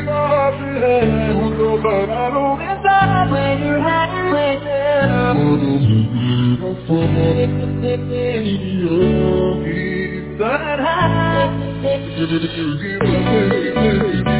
Give me the give me the give me the give me the me the give me give me the give give me the give